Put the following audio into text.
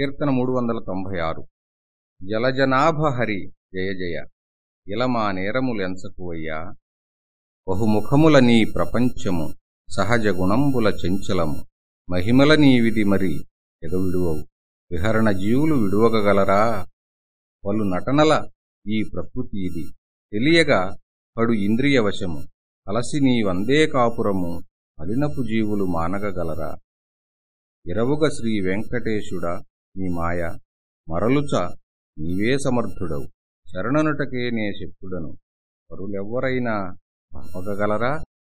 కీర్తన మూడు వందల తొంభై ఆరు జలజనాభహరి జయ జయ. ఇలమా నేరములెంచకువయ్యా బహుముఖముల నీ ప్రపంచము సహజ గుణంబుల చెంచలము. మహిమల నీవిది మరి ఎగవిడువవు విహరణ జీవులు విడువగలరా? పలు నటనల ఈ ప్రకృతి ఇది. తెలియగా పడు ఇంద్రియవశము. అలసి నీ వందే కాపురము అలినపు జీవులు మానగగలరా? ఇరవుగ శ్రీ వెంకటేశుడా నీ మాయ మరలుచ నీవే సమర్థుడవు. శరణనుటకే నే శక్తుడను. పరులెవ్వరైనా ఆపగలరా